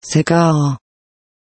セカオ。